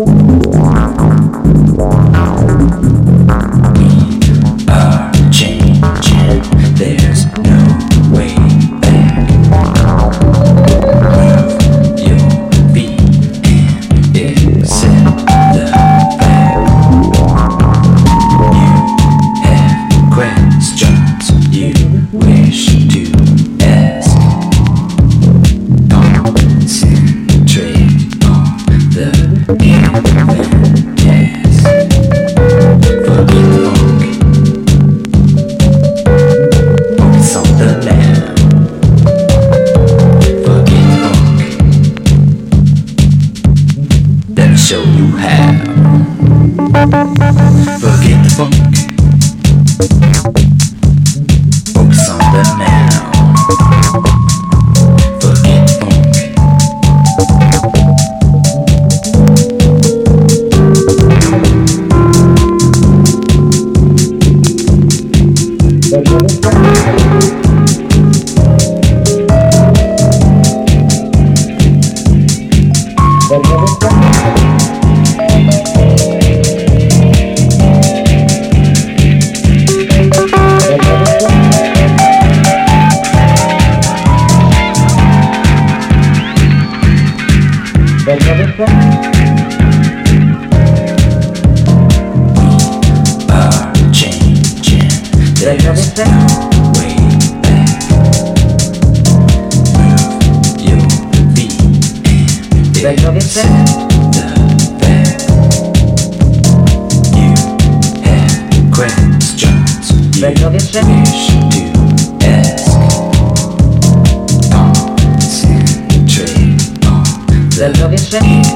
Obrigado. Concentrate.